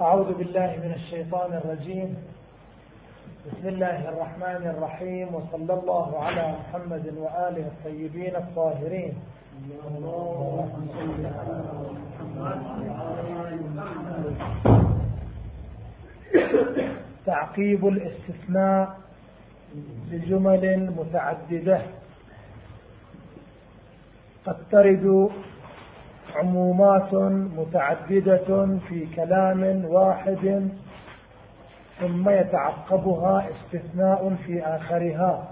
أعوذ بالله من الشيطان الرجيم. بسم الله الرحمن الرحيم وصلى الله على محمد وآله الطيبين الطاهرين. تعقيب الاستثناء لجمل متعددة. قد ترد عمومات متعددة في كلام واحد ثم يتعقبها استثناء في آخرها.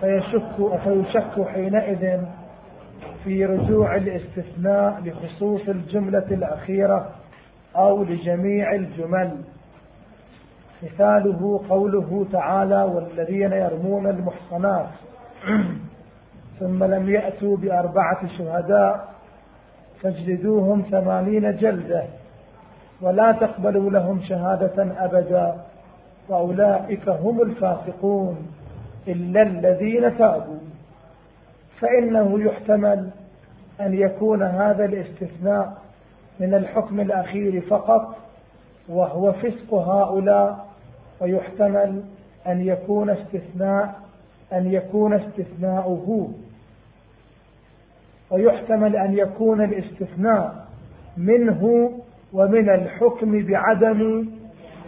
فيشك, فيشك حينئذ في رجوع الاستثناء لخصوص الجملة الأخيرة أو لجميع الجمل. مثاله قوله تعالى والذين يرمون المحصنات. ثم لم يأتوا بأربعة شهداء فاجلدوهم ثمانين جلدة ولا تقبلوا لهم شهادة أبدا وأولئك هم الفاسقون إلا الذين تابوا فإنه يحتمل أن يكون هذا الاستثناء من الحكم الأخير فقط وهو فسق هؤلاء ويحتمل أن يكون استثناء أن يكون استثناؤه ويحتمل أن يكون الاستثناء منه ومن الحكم بعدم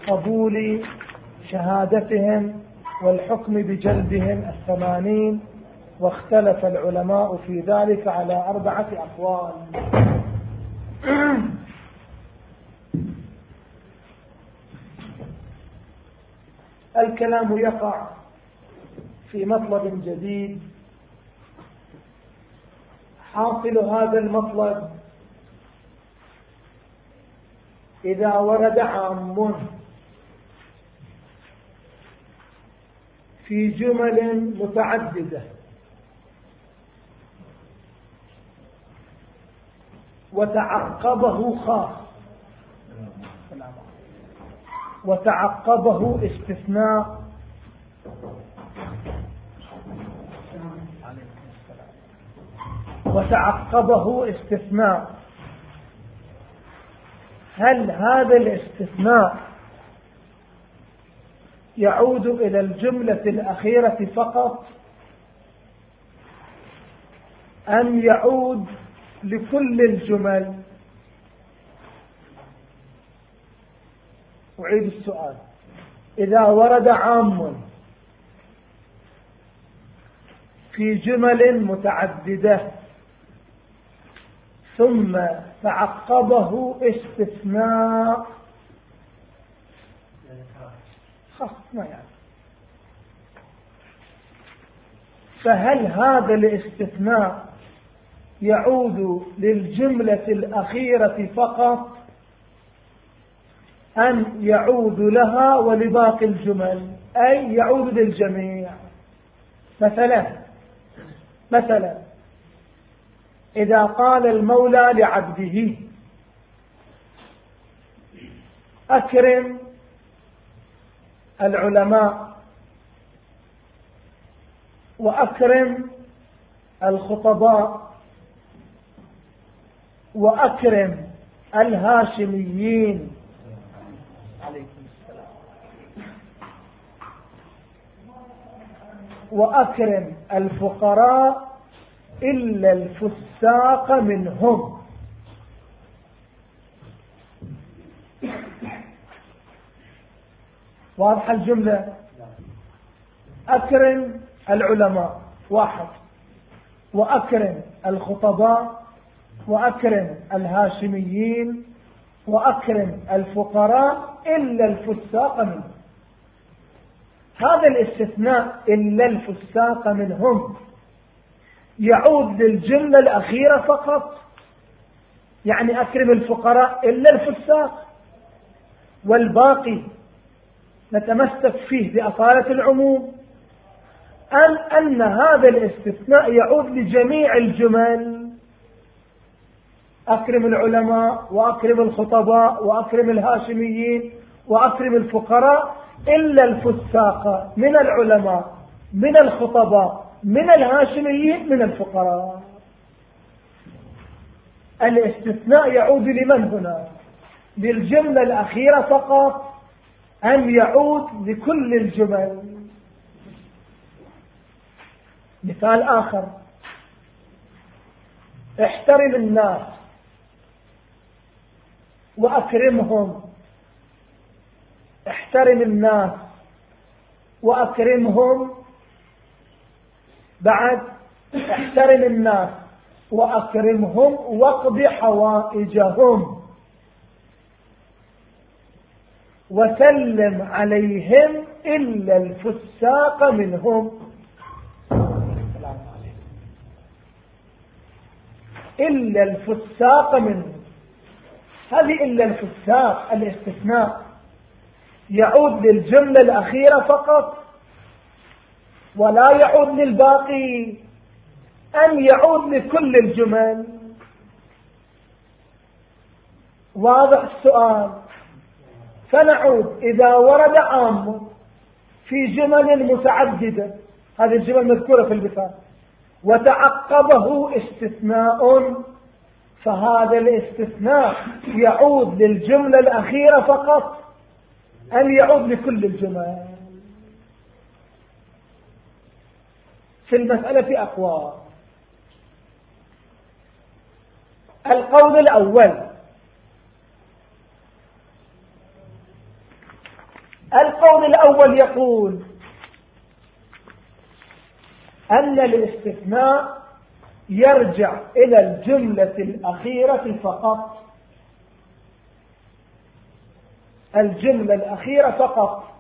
قبول شهادتهم والحكم بجلدهم الثمانين واختلف العلماء في ذلك على أربعة أقوال. الكلام يقع في مطلب جديد. حاصل هذا المطلب. إذا ورد عام في جمل متعددة. وتعقبه خاص. وتعقبه استثناء. وتعقبه استثناء. هل هذا الاستثناء يعود إلى الجملة الأخيرة فقط؟ أم يعود لكل الجمل؟ أعيد السؤال. إذا ورد عام في جمل متعددة ثم تعقبه استثناء. خاص ما يعني. فهل هذا الاستثناء يعود للجملة الأخيرة فقط؟ أم يعود لها ولباقي الجمل؟ أي يعود للجميع. مثلا مثلا. إذا قال المولى لعبده أكرم العلماء وأكرم الخطباء وأكرم الهاشميين. عليكم السلام. وأكرم الفقراء إلا الفساق منهم. واضحة الجملة؟ أكرم العلماء واحد. وأكرم الخطباء وأكرم الهاشميين وأكرم الفقراء إلا الفساق منهم. هذا الاستثناء إلا الفساق منهم. يعود للجملة الأخيرة فقط. يعني أكرم الفقراء إلا الفساق والباقي نتمسك فيه بأصالة العموم. أم أن هذا الاستثناء يعود لجميع الجمل؟ أكرم العلماء وأكرم الخطباء وأكرم الهاشميين وأكرم الفقراء إلا الفساق من العلماء من الخطباء. من الهاشميين من الفقراء. الاستثناء يعود لمن هنا؟ للجملة الأخيرة فقط أم يعود لكل الجمل مثال آخر. احترم الناس وأكرمهم. احترم الناس وأكرمهم بعد احترم الناس وأكرمهم واقض حوائجهم. وسلم عليهم إلا الفساق منهم. إلا الفساق منهم. هذه إلا الفساق الاستثناء. يعود للجملة الأخيرة فقط. ولا يعود للباقي أم يعود لكل الجمل واضح السؤال. فنعود إذا ورد عام في جمل متعددة هذه الجمل مذكورة في البثال وتعقبه استثناء فهذا الاستثناء يعود للجملة الأخيرة فقط أم يعود لكل الجمل في المسألة أقوال. القول الأول. القول الأول يقول أن الاستثناء يرجع إلى الجملة الأخيرة فقط. الجملة الأخيرة فقط.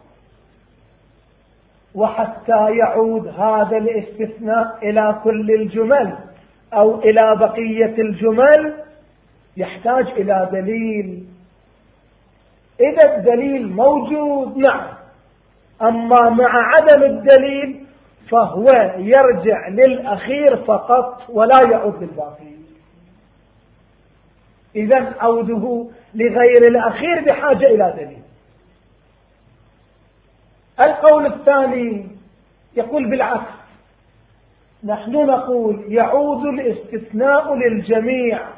وحتى يعود هذا الاستثناء إلى كل الجمل أو إلى بقية الجمل يحتاج إلى دليل. إذا الدليل موجود نعم. أما مع عدم الدليل فهو يرجع للأخير فقط ولا يعود للباقي. إذا عوده لغير الأخير بحاجة إلى دليل. القول الثاني يقول بالعكس. نحن نقول يعود الاستثناء للجميع.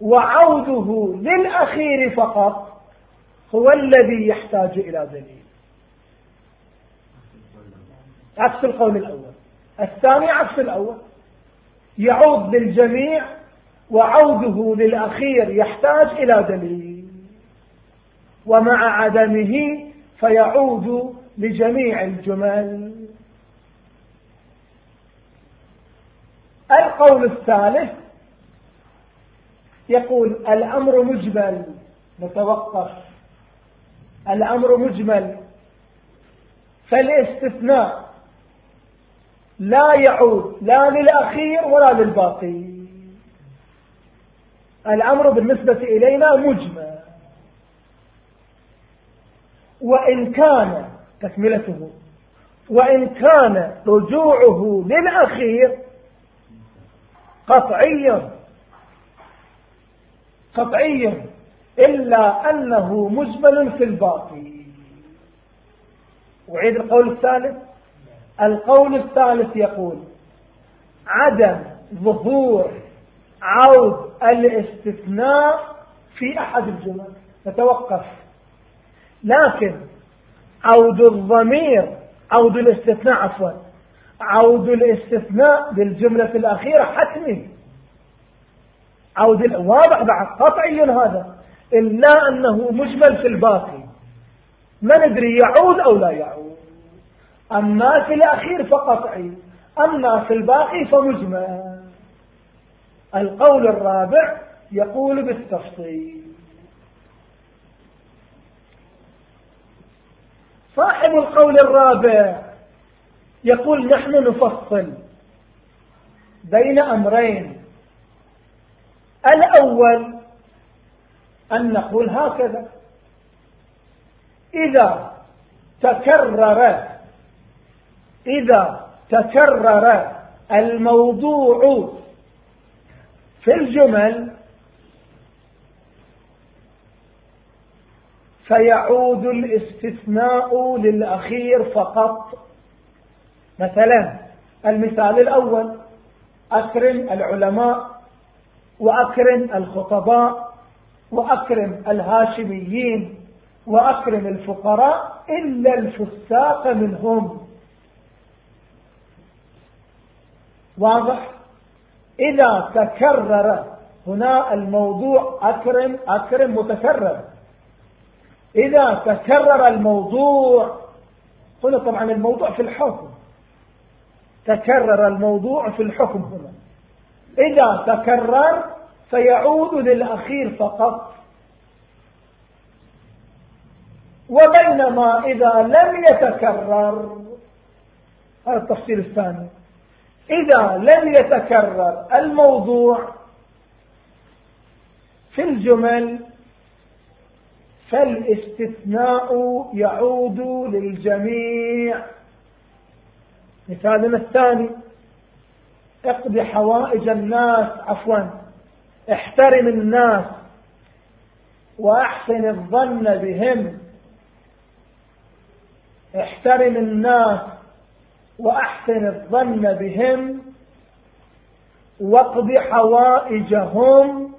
وعوده للأخير فقط هو الذي يحتاج إلى دليل. عكس القول الأول. الثاني عكس الأول. يعود للجميع وعوده للأخير يحتاج إلى دليل. ومع عدمه فيعود لجميع الجمل القول الثالث يقول الأمر مجمل نتوقف. الأمر مجمل فالاستثناء لا يعود لا للأخير ولا للباقي. الأمر بالنسبة إلينا مجمل. وإن كان تكملته وإن كان رجوعه للأخير قطعيا قطعيا إلا أنه مجمل في الباقي أعيد القول الثالث. القول الثالث يقول عدم ظهور عود الاستثناء في أحد الجمل. نتوقف. لكن عود الضمير عود الاستثناء عفوا عود الاستثناء بالجملة الأخيرة حتمي. عود واضح بعد قطعي هذا. إلا أنه مجمل في الباقي ما ندري يعود أو لا يعود. أما في الأخير فقطعي. أما في الباقي فمجمل. القول الرابع يقول بالتفصيل. صاحب القول الرابع. يقول نحن نفصل بين أمرين. الأول أن نقول هكذا. إذا تكرر إذا تكرر الموضوع في الجمل فيعود الاستثناء للأخير فقط. مثلا المثال الأول أكرم العلماء وأكرم الخطباء وأكرم الهاشميين وأكرم الفقراء إلا الفساق منهم. واضح؟ إذا تكرر هنا الموضوع أكرم أكرم متكرر. إذا تكرر الموضوع هنا طبعا الموضوع في الحكم. تكرر الموضوع في الحكم هنا. إذا تكرر فيعود للأخير فقط. وبينما إذا لم يتكرر هذا التفصيل الثاني. إذا لم يتكرر الموضوع في الجمل فالاستثناء يعود للجميع. مثالنا الثاني اقضي حوائج الناس عفوا احترم الناس وأحسن الظن بهم. احترم الناس وأحسن الظن بهم. واقض حوائجهم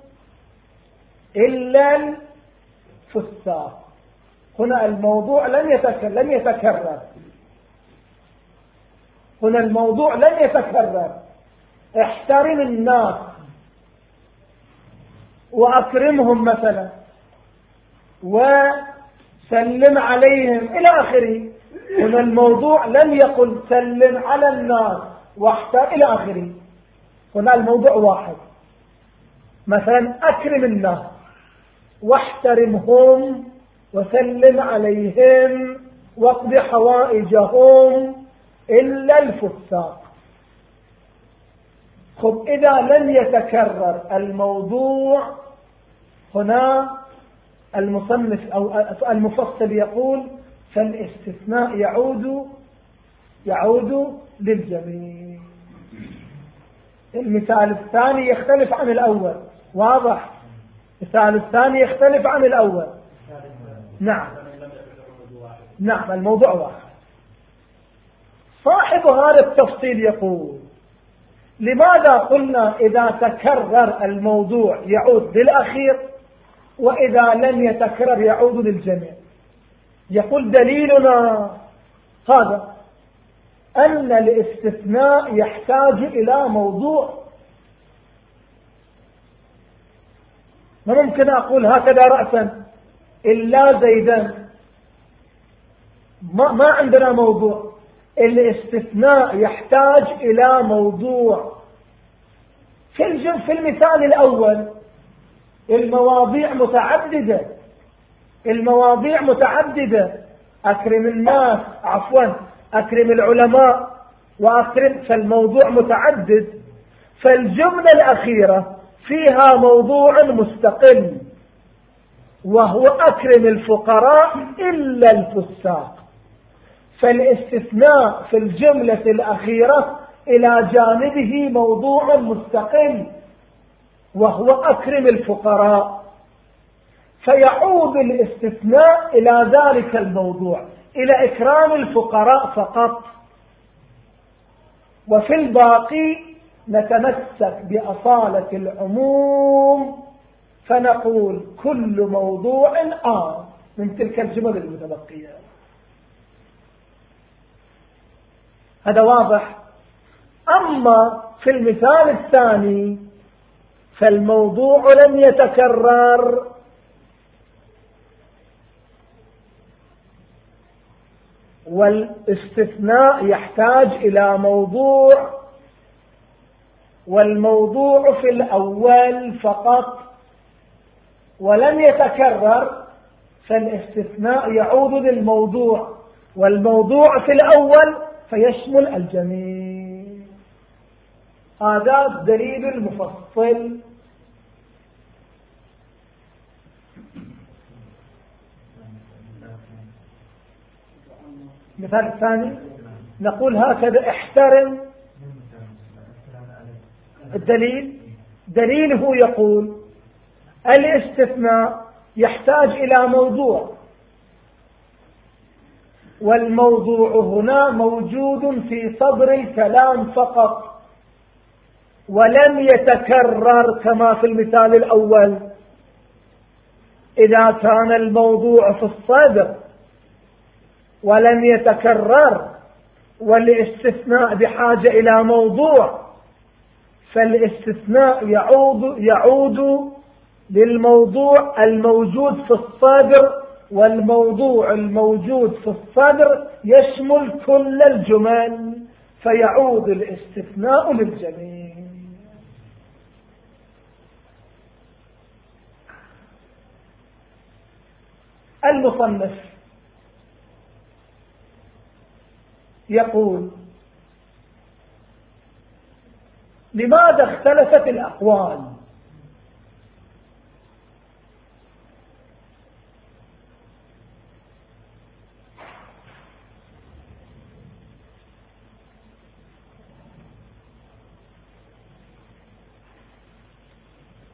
إلا الفساق هنا الموضوع لم يتكرر لم يتكرر. هنا الموضوع لم يتكرر. احترم الناس. وأكرمهم مثلا. وسلم عليهم إلى آخره. هنا الموضوع لم يقل سلم على الناس واحتر إلى آخره. هنا الموضوع واحد. مثلا أكرم الناس. واحترمهم وسلم عليهم واقض حوائجهم إلا الفساق. خب إذا لم يتكرر الموضوع هنا المصنف أو المفصل يقول فالاستثناء يعود يعود للجميع. المثال الثاني يختلف عن الأول واضح؟ المثال الثاني يختلف عن الأول. نعم. نعم الموضوع واحد. صاحب هذا التفصيل يقول لماذا قلنا إذا تكرر الموضوع يعود للأخير وإذا لم يتكرر يعود للجميع؟ يقول دليلنا هذا أن الاستثناء يحتاج إلى موضوع ما ممكن أقول هكذا رأسا إلا زيدا. ما, ما عندنا موضوع. الاستثناء يحتاج إلى موضوع. في في المثال الأول المواضيع متعددة. المواضيع متعددة. أكرم الناس عفوا أكرم العلماء وأكرم فالموضوع متعدد. فالجملة الأخيرة فيها موضوع مستقل وهو أكرم الفقراء إلا الفساق. فالاستثناء في الجملة الأخيرة إلى جانبه موضوع مستقل وهو أكرم الفقراء. فيعود الاستثناء إلى ذلك الموضوع إلى إكرام الفقراء فقط. وفي الباقي نتمسك بأصالة العموم فنقول كل موضوع آه من تلك الجمل المتبقية. هذا واضح؟ أما في المثال الثاني فالموضوع لم يتكرر. والاستثناء يحتاج إلى موضوع والموضوع في الأول فقط ولم يتكرر فالاستثناء يعود للموضوع والموضوع في الأول فيشمل الجميع. هذا الدليل المفصل. مثال ثاني نقول هكذا احترم الدليل؟ دليله يقول الاستثناء يحتاج إلى موضوع. والموضوع هنا موجود في صدر الكلام فقط ولم يتكرر كما في المثال الأول. إذا كان الموضوع في الصدر ولم يتكرر والاستثناء بحاجة إلى موضوع فالاستثناء يعود, يعود للموضوع الموجود في الصدر والموضوع الموجود في الصدر يشمل كل الجمل فيعود الاستثناء للجميع. المصنف يقول لماذا اختلفت الأقوال؟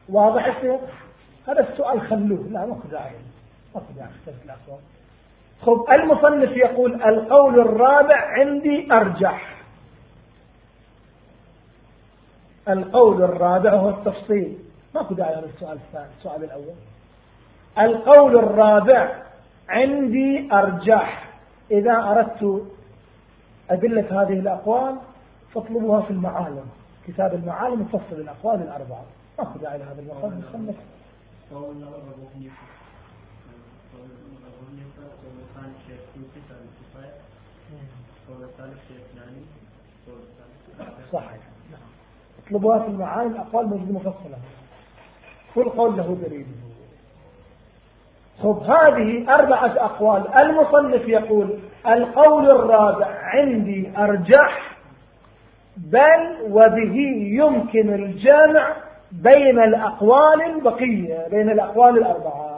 واضح يصير هذا السؤال خلوه. لا ما داعي داعي اختلف الأقوال. خب المصنف يقول القول الرابع عندي أرجح. القول الرابع هو التفصيل. ما داعي هذا السؤال الثاني السؤال الأول. القول الرابع عندي أرجح إذا أردت أدلة هذه الأقوال فاطلبوها في المعالم. كتاب المعالم يفصل الأقوال الأربعة. ما داعي لهذا المقام المصنف صحيح. اطلبوها في المعاني الأقوال موجودة مفصلة. كل قول له دليل. خب هذه أربعة أقوال. المصنف يقول القول الرابع عندي أرجح بل وبه يمكن الجمع بين الأقوال البقية بين الأقوال الأربعة.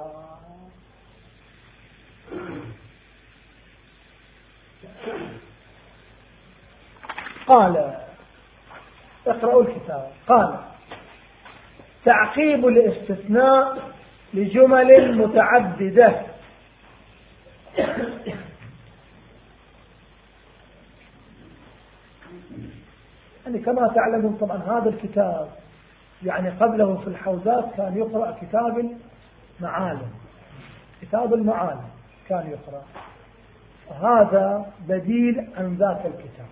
قال اقرأوا الكتاب. قال تعقيب الاستثناء لجمل متعددة. يعني كما تعلمون طبعا هذا الكتاب يعني قبله في الحوزات كان يقرأ كتاب المعالم. كتاب المعالم كان يقرأ. هذا بديل عن ذاك الكتاب.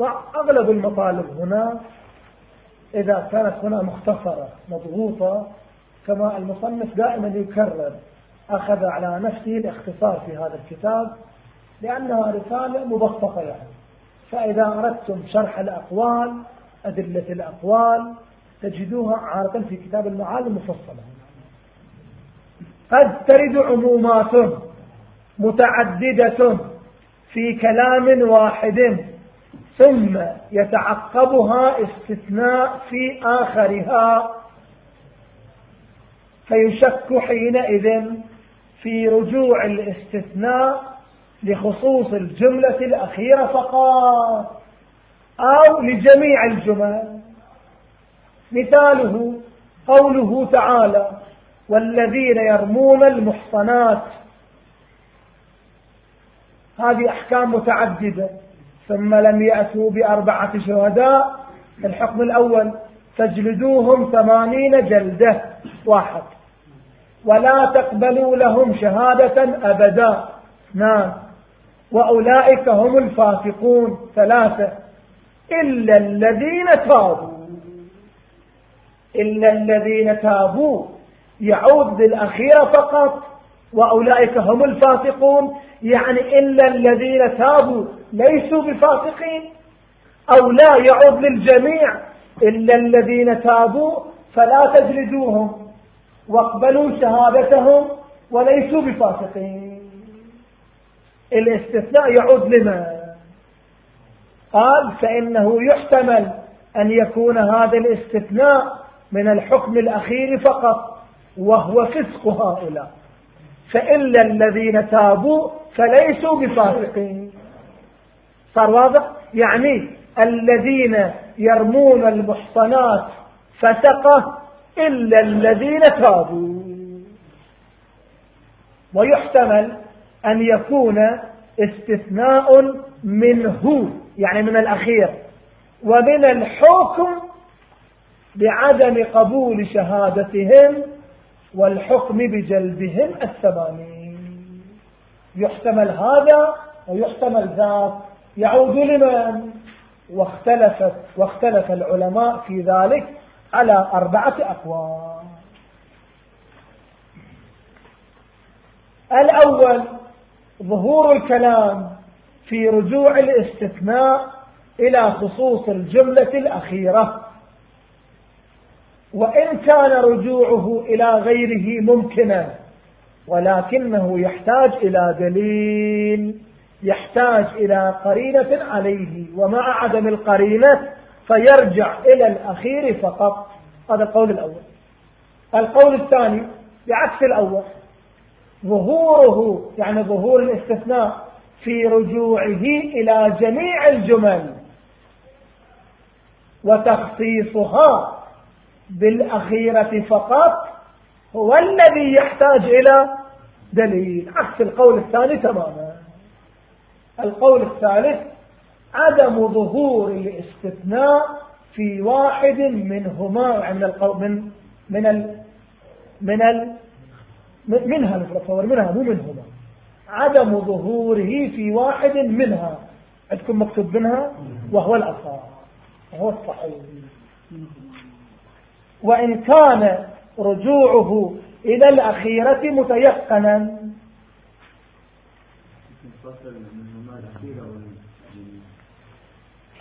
فأغلب المطالب هنا إذا كانت هنا مختصرة مضغوطة كما المصنف دائما يكرر أخذ على نفسه الاختصار في هذا الكتاب لأنها رسالة مبسطة يعني. فإذا أردتم شرح الأقوال أدلة الأقوال تجدوها عادة في كتاب المعالم مفصلة قد ترد عمومات متعددة في كلام واحد ثم يتعقبها استثناء في آخرها. فيشك حينئذ في رجوع الاستثناء لخصوص الجملة الأخيرة فقط أو لجميع الجمل. مثاله قوله تعالى والذين يرمون المحصنات هذه أحكام متعددة. ثم لم يأتوا بأربعة شهداء. الحكم الأول تجلدوهم ثمانين جلدة واحد. ولا تقبلوا لهم شهادة أبدا. نعم. وأولئك هم الفاسقون. ثلاثة. إلا الذين تابوا. إلا الذين تابوا. يعود للأخيرة فقط. وأولئك هم الفاسقون. يعني إلا الذين تابوا ليسوا بفاسقين أو لا يعود للجميع. إلا الذين تابوا فلا تجلدوهم واقبلوا شهادتهم وليسوا بفاسقين. الاستثناء يعود لمن؟ قال فإنه يحتمل أن يكون هذا الاستثناء من الحكم الأخير فقط وهو فسق هؤلاء. فإلا الذين تابوا فليسوا بفاسقين. صار واضح؟ يعني الذين يرمون المحصنات فسقة إلا الذين تابوا. ويحتمل أن يكون استثناء منه يعني من الأخير ومن الحكم بعدم قبول شهادتهم والحكم بجلبهم الثمانين. يحتمل هذا ويحتمل ذاك. يعود لمن؟ واختلفت واختلف العلماء في ذلك على أربعة أقوال. الأول ظهور الكلام في رجوع الاستثناء إلى خصوص الجملة الأخيرة. وإن كان رجوعه إلى غيره ممكنا ولكنه يحتاج إلى دليل يحتاج إلى قرينة عليه ومع عدم القرينة فيرجع إلى الأخير فقط. هذا القول الأول. القول الثاني بعكس الأول ظهوره يعني ظهور الاستثناء في رجوعه إلى جميع الجمل وتخصيصها بالأخيرة فقط هو الذي يحتاج إلى دليل. عكس القول الثاني تماما. القول الثالث عدم ظهور الاستثناء في واحد منهما من القول من من ال من ال منها نتصور منها مو منهما. عدم ظهوره في واحد منها. عندكم مكتوب منها؟ وهو الأصح. وهو الصحيح. وإن كان رجوعه إلى الأخيرة متيقنا.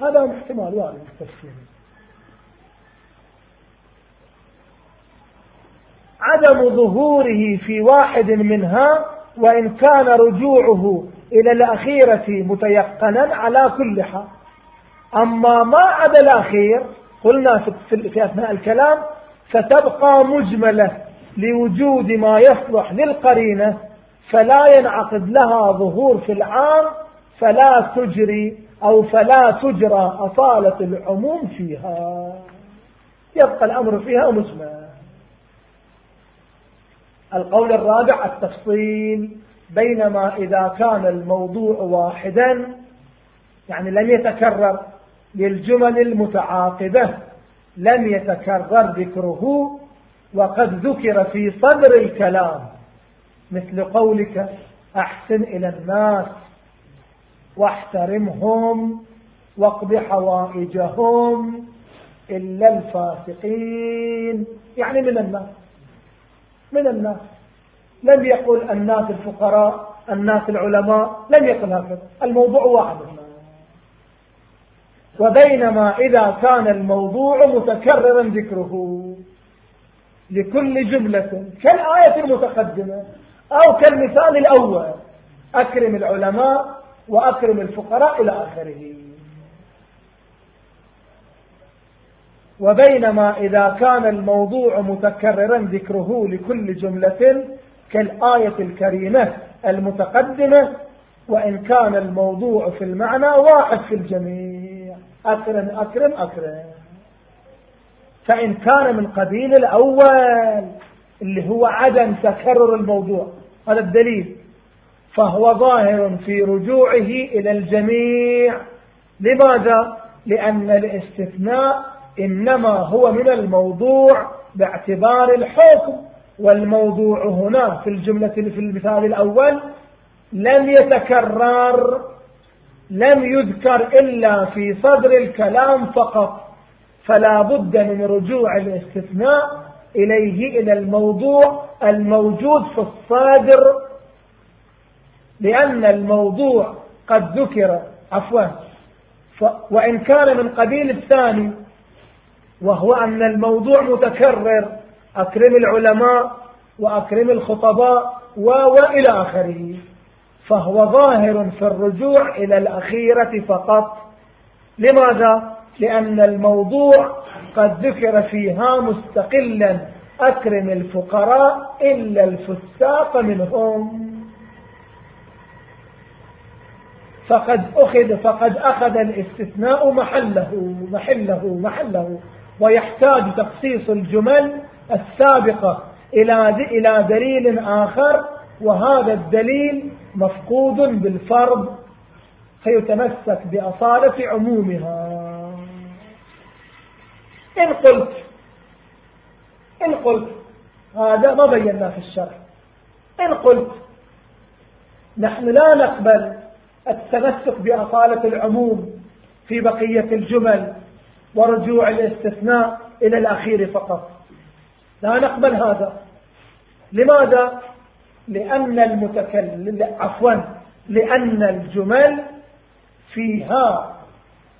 هذا احتمال وارد التفسير. عدم ظهوره في واحد منها وإن كان رجوعه إلى الأخيرة متيقنا على كل حال. أما ما عدا الأخير قلنا في أثناء الكلام ستبقى مجملة لوجود ما يصلح للقرينة فلا ينعقد لها ظهور في العام فلا تجري أو فلا تجرى أصالة العموم فيها. يبقى الأمر فيها مجمل. القول الرابع التفصيل بينما إذا كان الموضوع واحدا يعني لم يتكرر للجمل المتعاقبة لم يتكرر ذكره وقد ذكر في صدر الكلام مثل قولك أحسن إلى الناس واحترمهم واقض حوائجهم إلا الفاسقين. يعني من الناس من الناس. لم يقل الناس الفقراء الناس العلماء لم يقل هكذا. الموضوع واحد. وبينما إذا كان الموضوع متكررا ذكره لكل جملة كالآية المتقدمة أو كالمثال الأول أكرم العلماء وأكرم الفقراء إلى آخره. وبينما إذا كان الموضوع متكررا ذكره لكل جملة كالآية الكريمة المتقدمة وإن كان الموضوع في المعنى واحد في الجميع. أكرم أكرم أكرم. فإن كان من قبيل الأول اللي هو عدم تكرر الموضوع هذا الدليل. فهو ظاهر في رجوعه إلى الجميع. لماذا؟ لأن الاستثناء إنما هو من الموضوع باعتبار الحكم والموضوع هنا في الجملة في المثال الأول لم يتكرر لم يذكر إلا في صدر الكلام فقط فلا بد من رجوع الاستثناء إليه إلى الموضوع الموجود في الصادر لأن الموضوع قد ذكر عفوا وإن كان من قبيل الثاني وهو أن الموضوع متكرر أكرم العلماء وأكرم الخطباء وإلى آخره. فهو ظاهر في الرجوع إلى الأخيرة فقط. لماذا؟ لأن الموضوع قد ذكر فيها مستقلا أكرم الفقراء إلا الفساق منهم. فقد أخذ فقد أخذ الاستثناء محله محله محله. ويحتاج تخصيص الجمل السابقة إلى إلى دليل آخر وهذا الدليل مفقود بالفرض فيتمسك بأصالة عمومها. إن قلت إن قلت هذا ما بينا في الشرح إن قلت نحن لا نقبل التمسك بأصالة العموم في بقية الجمل ورجوع الاستثناء إلى الأخير فقط. لا نقبل هذا. لماذا؟ لأن المتكلم عفوا لأن الجمل فيها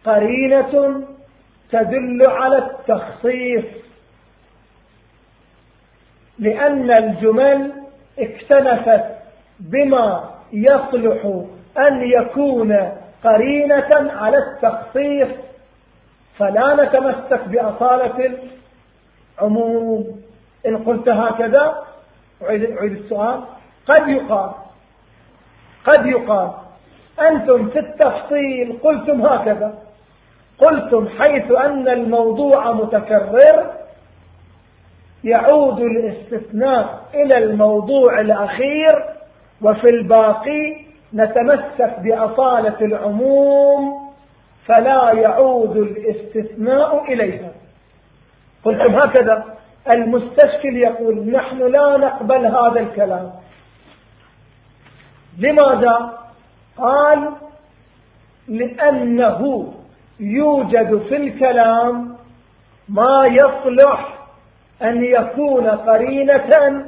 قرينة تدل على التخصيص. لأن الجمل اكتنفت بما يصلح أن يكون قرينة على التخصيص. فلا نتمسك بأصالة العموم. إن قلت هكذا أعيد السؤال. قد يقال قد يقال أنتم في التفصيل قلتم هكذا. قلتم حيث أن الموضوع متكرر يعود الاستثناء إلى الموضوع الأخير وفي الباقي نتمسك بأصالة العموم فلا يعود الاستثناء إليها. قلتم هكذا المستشكل يقول نحن لا نقبل هذا الكلام. لماذا؟ قال لأنه يوجد في الكلام ما يصلح أن يكون قرينة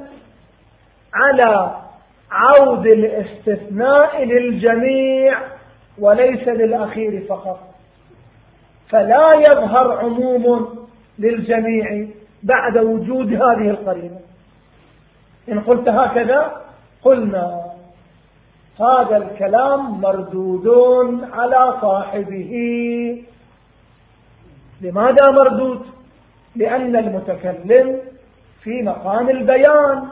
على عود الاستثناء للجميع وليس للأخير فقط. فلا يظهر عموم للجميع بعد وجود هذه القرينة. إن قلت هكذا قلنا هذا الكلام مردود على صاحبه. لماذا مردود؟ لأن المتكلم في مقام البيان.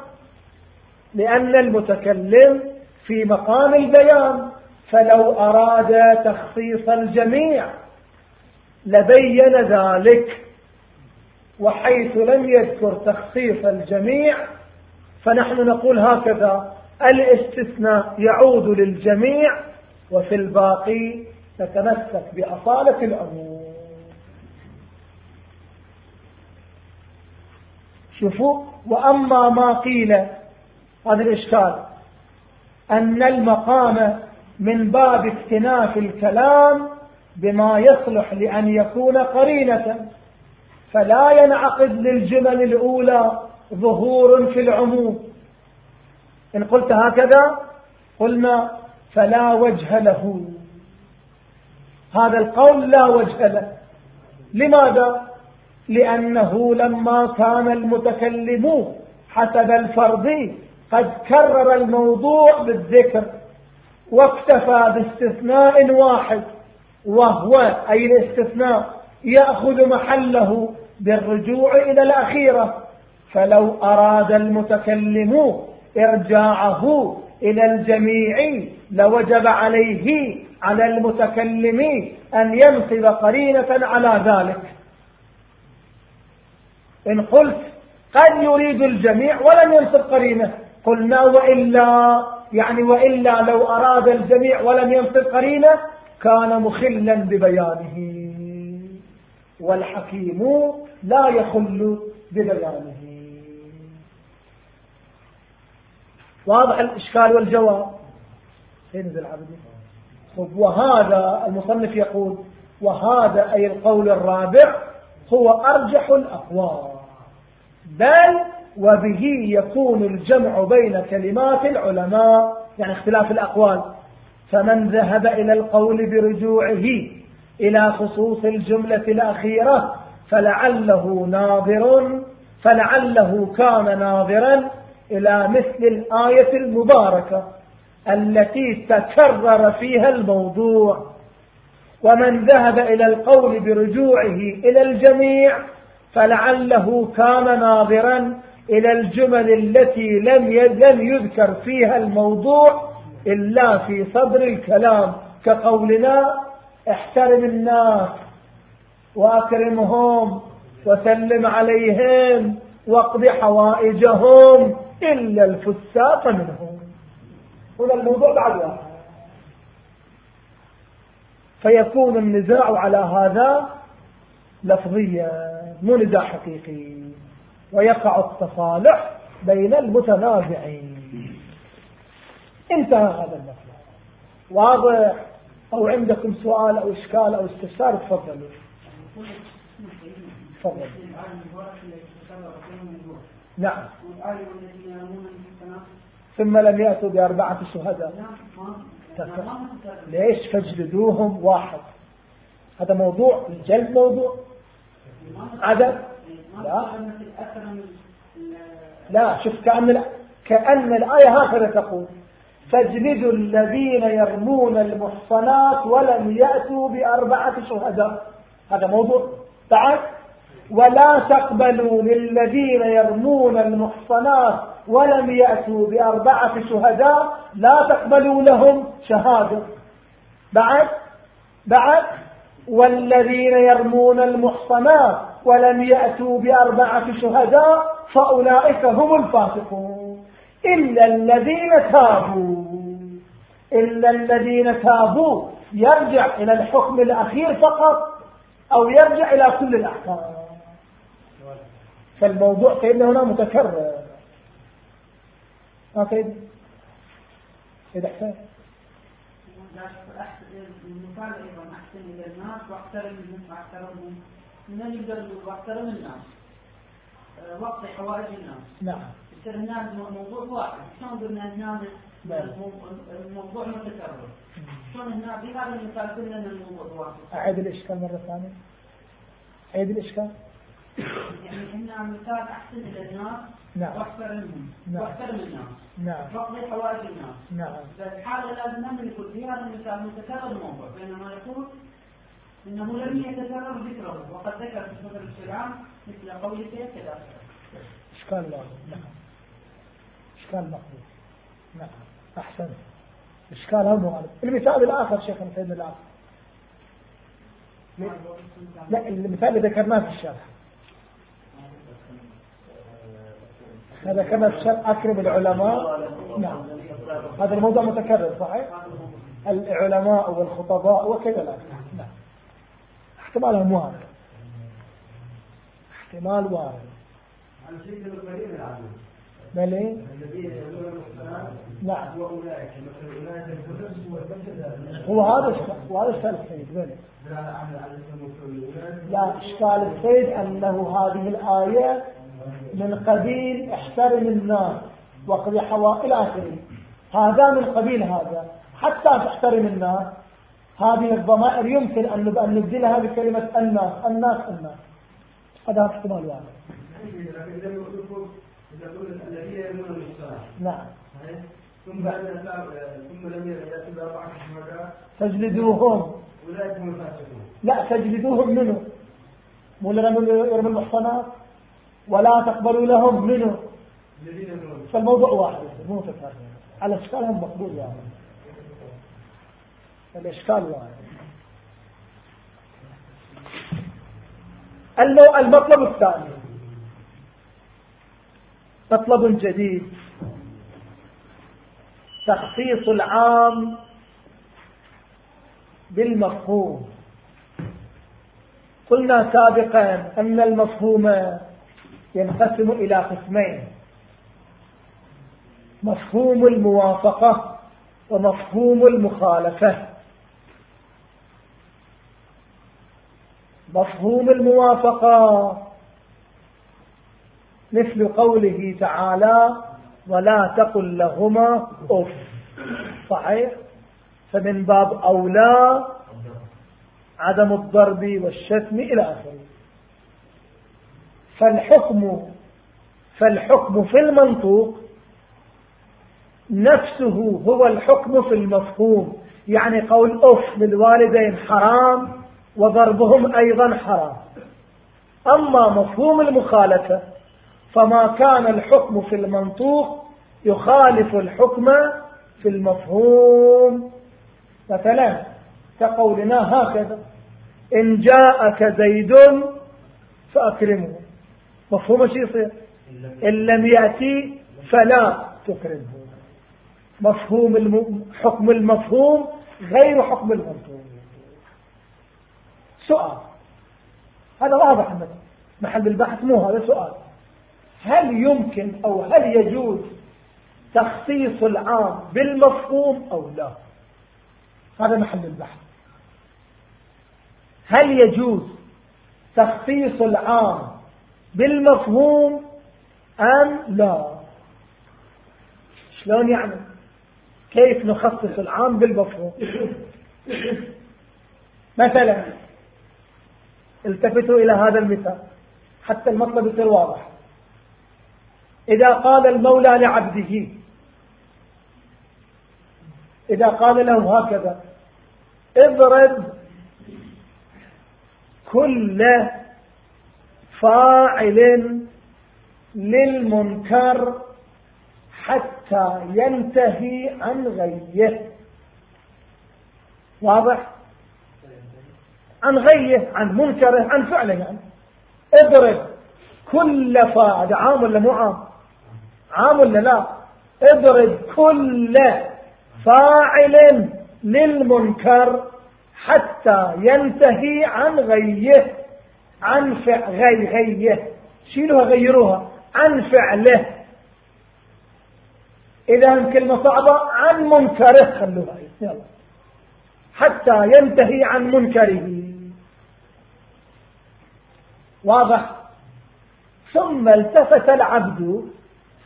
لأن المتكلم في مقام البيان. فلو أراد تخصيص الجميع لبين ذلك وحيث لم يذكر تخصيص الجميع فنحن نقول هكذا. الاستثناء يعود للجميع وفي الباقي نتمسك بأصالة الأمور. شوفوا وأما ما قيل هذا الإشكال أن المقام من باب اكتناف الكلام بما يصلح لأن يكون قرينة فلا ينعقد للجمل الأولى ظهور في العموم. إن قلت هكذا قلنا فلا وجه له. هذا القول لا وجه له. لماذا؟ لأنه لما كان المتكلم حسب الفرض قد كرر الموضوع بالذكر واكتفى باستثناء واحد وهو أي الاستثناء يأخذ محله بالرجوع إلى الأخيرة. فلو أراد المتكلم إرجاعه إلى الجميع لوجب عليه على المتكلم أن ينصب قرينة على ذلك. إن قلت قد يريد الجميع ولم ينصب قرينة قلنا وإلا يعني وإلا لو أراد الجميع ولم ينصب قرينة كان مخلا ببيانه والحكيم لا يخل ببيانه. واضح الإشكال والجواب. فين ذي العبد وهذا المصنف يقول وهذا أي القول الرابع هو أرجح الأقوال. بل وبه يكون الجمع بين كلمات العلماء يعني اختلاف الأقوال. فمن ذهب إلى القول برجوعه إلى خصوص الجملة الأخيرة فلعله ناظر فلعله كان ناظرا إلى مثل الآية المباركة التي تكرر فيها الموضوع. ومن ذهب إلى القول برجوعه إلى الجميع فلعله كان ناظرا إلى الجمل التي لم لم يذكر فيها الموضوع إلا في صدر الكلام. كقولنا احترم الناس وأكرمهم وسلم عليهم واقض حوائجهم. إلا الفساق منهم. هنا الموضوع بعد واحد. فيكون النزاع على هذا لفظيا مو نزاع حقيقي. ويقع التصالح بين المتنازعين. انتهى هذا المطلب واضح؟ أو عندكم سؤال أو إشكال أو استفسار؟ تفضلوا. تفضل نعم. ثم لم يأتوا بأربعة شهداء. ليش فاجلدوهم واحد؟ هذا موضوع الجلد موضوع. عدد؟ لا. لا شوف كأن كأن الآية هكذا تقول فاجلدوا الذين يرمون المحصنات ولم يأتوا بأربعة شهداء. هذا موضوع. بعد ولا تقبلوا للذين يرمون المحصنات ولم يأتوا بأربعة شهداء لا تقبلوا لهم شهادة. بعد بعد والذين يرمون المحصنات ولم يأتوا بأربعة شهداء فأولئك هم الفاسقون. إلا الذين تابوا إلا الذين تابوا يرجع إلى الحكم الأخير فقط أو يرجع إلى كل الأحكام. فالموضوع كأنه هنا متكرر. ما كيف سيد حسين المثال أيضا احسن إلى الناس واحترم واحترمهم من الناس وقت حوائج الناس نعم. يصير هنا موضوع واحد شلون قلنا هنا الموضوع متكرر شلون هنا بهذا المثال قلنا الموضوع واحد أعيد الإشكال مرة ثانية. عيد الإشكال. يعني هنا مثال أحسن إلى الناس نعم. واحترمهم نعم. واحترم الناس. نعم. واقضي حوائج الناس. نعم. بس حالة لازم يقول في هذا المثال متكرر الموضوع بينما يقول إنه لم يتكرر ذكره وقد ذكر في سورة الكلام مثل قولك كذا إشكال واضح نعم. إشكال مقبول. نعم. أحسن. إشكال هم المثال الآخر شيخنا سيدنا الآخر لا المثال اللي ذكرناه في الشرح. هذا كما في الشرح أكرم العلماء. نعم. هذا الموضوع متكرر صحيح؟ العلماء والخطباء وكذا لا نعم. احتمال مو هذا احتمال وارد. بل إيه نعم هو هذا وهذا اشكال السيد بل لا اشكال السيد أنه هذه الآية من قبيل احترم الناس وقضي حواء إلى اخره هذا من قبيل هذا. حتى تحترم الناس هذه الضمائر يمكن أن نبدلها بكلمة الناس الناس الناس. هذا احتمال واحد. نعم. ثم ثم لم يأتوا بأربعة شهداء فاجلدوهم أولئك هم الفاسقون لا تجلدوهم منه. مو يرمي المحصنات؟ ولا تقبلوا لهم منه. فالموضوع واحد مو متكرر على اشكالهم مقبول واحد الأشكال واحد. المطلب الثاني. مطلب جديد. تخصيص العام بالمفهوم. قلنا سابقا أن المفهوم ينقسم إلى قسمين. مفهوم الموافقة ومفهوم المخالفة. مفهوم الموافقة مثل قوله تعالى ولا تقل لهما أف صحيح؟ فمن باب أولى عدم الضرب والشتم إلى آخره. فالحكم فالحكم في المنطوق نفسه هو الحكم في المفهوم. يعني قول أف للوالدين حرام وضربهم أيضا حرام. أما مفهوم المخالفة فما كان الحكم في المنطوق يخالف الحكم في المفهوم. مثلا كقولنا هكذا إن جاءك زيد فأكرمه. مفهوم شيء يصير؟ إن لم يأتي فلا تكرمه مفهوم الم... حكم المفهوم غير حكم المنطوق سؤال. هذا واضح محل البحث مو هذا سؤال. هل يمكن أو هل يجوز تخصيص العام بالمفهوم أو لا؟ هذا محل البحث. هل يجوز تخصيص العام بالمفهوم أم لا؟ شلون يعني؟ كيف نخصص العام بالمفهوم؟ مثلا التفتوا إلى هذا المثال حتى المطلب يصير واضح. إذا قال المولى لعبده إذا قال له هكذا اضرب كل فاعل للمنكر حتى ينتهي عن غيه. واضح؟ عن غيه عن منكره عن فعله يعني. اضرب كل فاعل عام ولا مو عام؟ عام ولا لا؟ اضرب كل فاعل للمنكر حتى ينتهي عن غيه. عن فعل غي غيه شيلوها غيروها عن فعله إذا كلمة صعبة عن منكره خلوها. يلا. حتى ينتهي عن منكره. واضح؟ ثم التفت العبد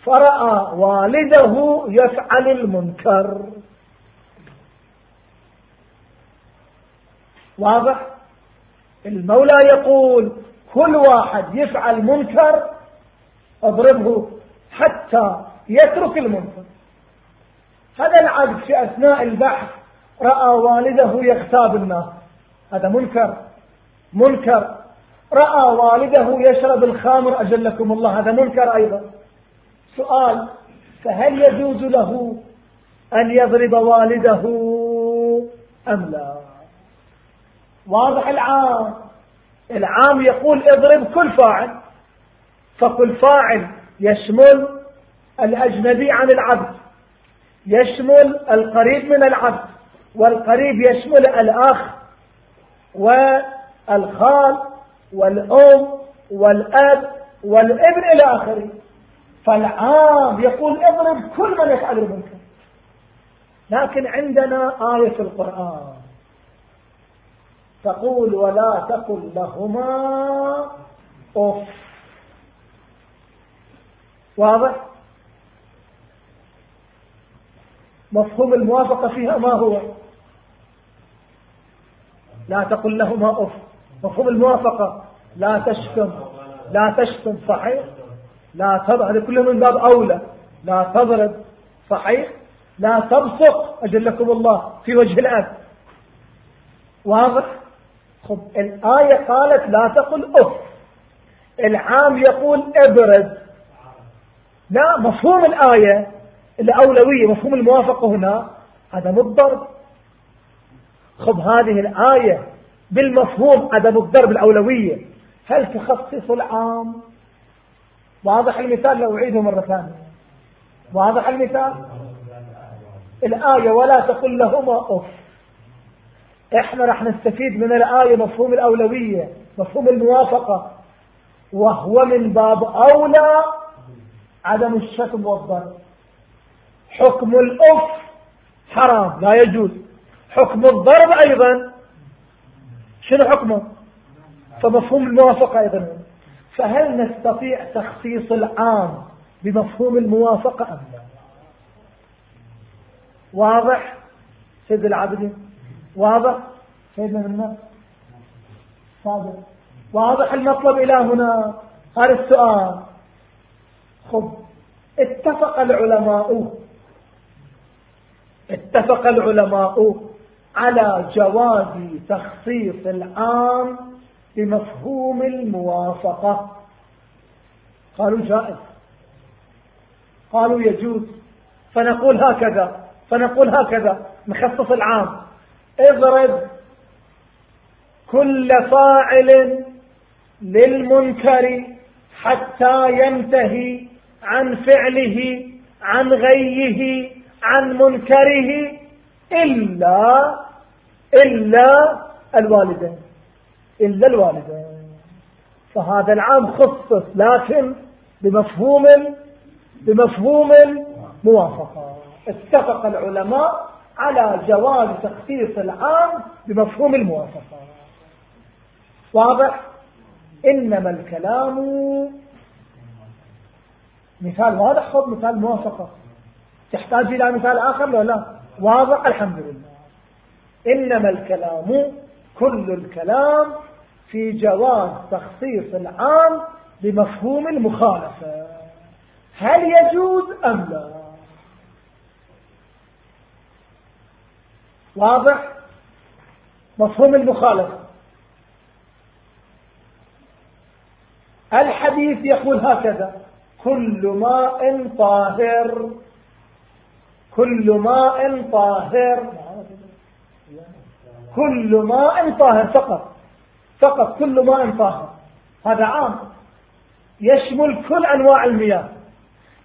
فرأى والده يفعل المنكر. واضح؟ المولى يقول كل واحد يفعل منكر اضربه حتى يترك المنكر. هذا العبد في أثناء البحث رأى والده يغتاب الناس. هذا منكر منكر. رأى والده يشرب الخمر أجلكم الله هذا منكر أيضا. سؤال فهل يجوز له أن يضرب والده أم لا؟ واضح العام. العام يقول اضرب كل فاعل. فكل فاعل يشمل الأجنبي عن العبد يشمل القريب من العبد والقريب يشمل الأخ والخال والأم والأب والابن إلى آخره. فالعام يقول اضرب كل من يفعل المنكر لكن عندنا آية في القرآن. تقول ولا تقل لهما أف. واضح؟ مفهوم الموافقة فيها ما هو؟ لا تقل لهما أف. مفهوم الموافقة؟ لا تشتم. لا تشتم صحيح؟ لا تضرب هذا كله من باب أولى. لا تضرب صحيح؟ لا تبصق أجلكم الله في وجه الأب واضح؟ خب الآية قالت لا تقل أف. العام يقول ابرد لا مفهوم الآية الأولوية مفهوم الموافقة هنا مو الضرب. خب هذه الآية بالمفهوم عدم الضرب الأولوية. هل تخصص العام؟ واضح المثال لو أعيده مرة ثانية. واضح المثال؟ الآية ولا تقل لهما أف. إحنا راح نستفيد من الآية مفهوم الأولوية مفهوم الموافقة. وهو من باب أولى عدم الشتم والضرب. حكم الأف حرام لا يجوز. حكم الضرب أيضا. شنو حكمه؟ فمفهوم الموافقة أيضا. فهل نستطيع تخصيص العام بمفهوم الموافقة أم لا؟ واضح سيد العابدين؟ واضح؟ سيدنا من صادق. واضح المطلب إلى هنا. هذا السؤال. خب. اتفق العلماء. اتفق العلماء على جواز تخصيص العام بمفهوم الموافقة. قالوا جائز. قالوا يجوز. فنقول هكذا. فنقول هكذا. نخصص العام. اضرب كل فاعل للمنكر حتى ينتهي عن فعله عن غيه عن منكره إلا إلا الوالدين إلا الوالدين. فهذا العام خصص لكن بمفهوم بمفهوم الموافقة اتفق العلماء على جواز تخصيص العام بمفهوم الموافقة. واضح؟ إنما الكلام مثال واضح؟ خذ مثال موافقة. تحتاج إلى مثال آخر لا لا؟ واضح؟ الحمد لله إنما الكلام كل الكلام في جواز تخصيص العام بمفهوم المخالفة. هل يجوز أم لا؟ واضح؟ مفهوم المخالفة. الحديث يقول هكذا كل ماء طاهر. كل ماء طاهر. كل ماء طاهر فقط. فقط كل ماء طاهر. هذا عام. يشمل كل أنواع المياه.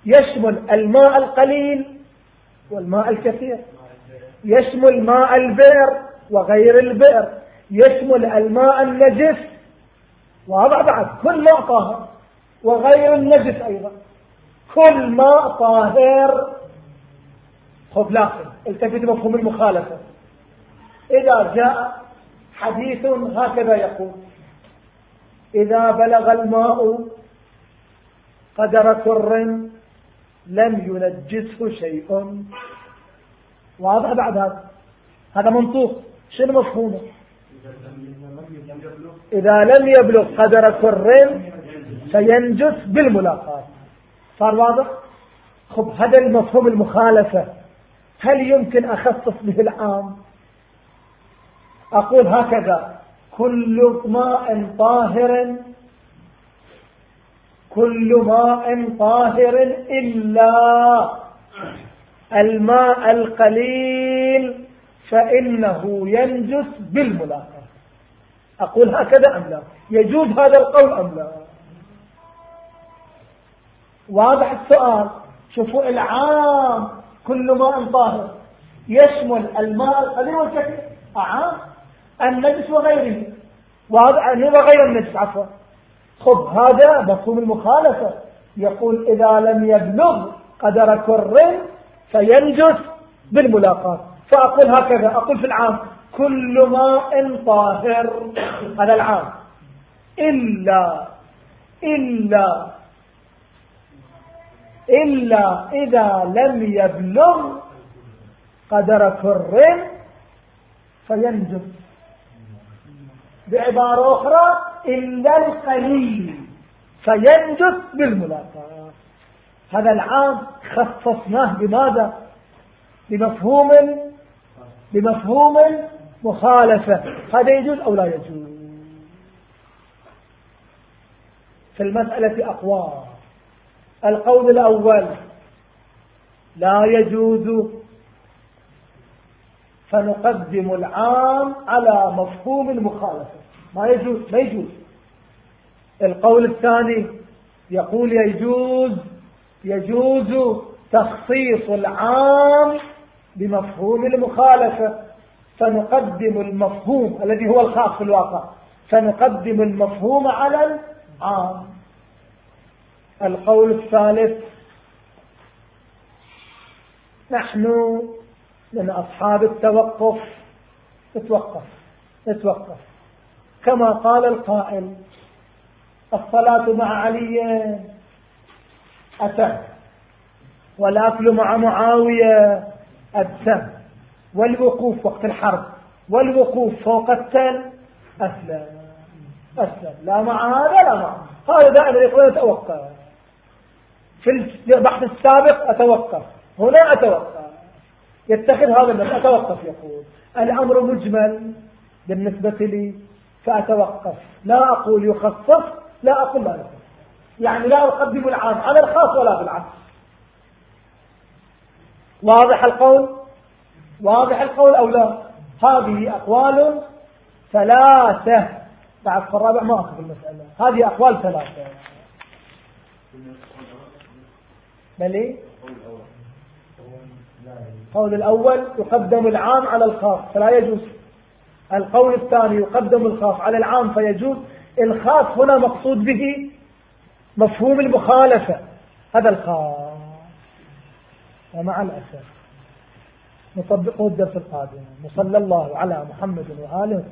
يشمل الماء القليل والماء الكثير. يشمل ماء البئر وغير البئر يشمل الماء النجس. وهذا بعد كل ماء طاهر وغير النجس أيضا. كل ماء طاهر. خذ لاحظ التفت مفهوم المخالفة. إذا جاء حديث هكذا يقول إذا بلغ الماء قدر كر لم ينجسه شيء. واضح بعد هذا. هذا منطوق. شنو مفهومه؟ إذا لم يبلغ قدر كر سينجس بالملاقات. صار واضح؟ خب هذا المفهوم المخالفة. هل يمكن أخصص به العام؟ أقول هكذا. كل ماء طاهر كل ماء طاهر إلا الماء القليل فإنه ينجس بالملاقاة. أقول هكذا أم لا؟ يجوز هذا القول أم لا؟ واضح السؤال. شوفوا العام كل ماء طاهر. يشمل الماء القليل والكثير. عام النجس وغيره. وهذا وغير النجس عفوا. خذ هذا مفهوم المخالفة. يقول إذا لم يبلغ قدر كر فينجس بالملاقات. فأقول هكذا أقول في العام كل ماء طاهر. هذا العام. إلا إلا إلا إذا لم يبلغ قدر كر فينجس. بعبارة أخرى إلا القليل فينجس بالملاقاة هذا العام خصصناه بماذا بمفهوم بمفهوم مخالفة هذا يجوز أو لا يجوز؟ في المسألة أقوال. القول الأول لا يجوز. فنقدم العام على مفهوم المخالفة. ما يجوز؟ ما يجوز. القول الثاني يقول يجوز يجوز تخصيص العام بمفهوم المخالفة. فنقدم المفهوم الذي هو الخاص في الواقع. فنقدم المفهوم على العام. القول الثالث. نحن من أصحاب التوقف. اتوقف اتوقف كما قال القائل الصلاة مع علي أتم. والأكل مع معاوية أدسم والوقوف وقت الحرب. والوقوف فوق التل. أسلم. أسلم. لا مع هذا لا مع. هذا دائما يقول أتوقف. في البحث السابق أتوقف. هنا أتوقف. يتخذ هذا النص. أتوقف يقول. الأمر مجمل بالنسبة لي فأتوقف. لا أقول يخصص لا أقول لا يخصص يعني لا أقدم العام على الخاص ولا بالعكس. واضح القول؟ واضح القول أو لا؟ هذه أقوال ثلاثة. بعد الرابع ما أخذ المسألة. هذه أقوال ثلاثة. بلي القول الأول يقدم العام على الخاص فلا يجوز. القول الثاني يقدم الخاص على العام فيجوز. الخاص هنا مقصود به مفهوم المخالفة. هذا الخاص ومع الأسف نطبقه الدرس القادم وصلى الله على محمد وآله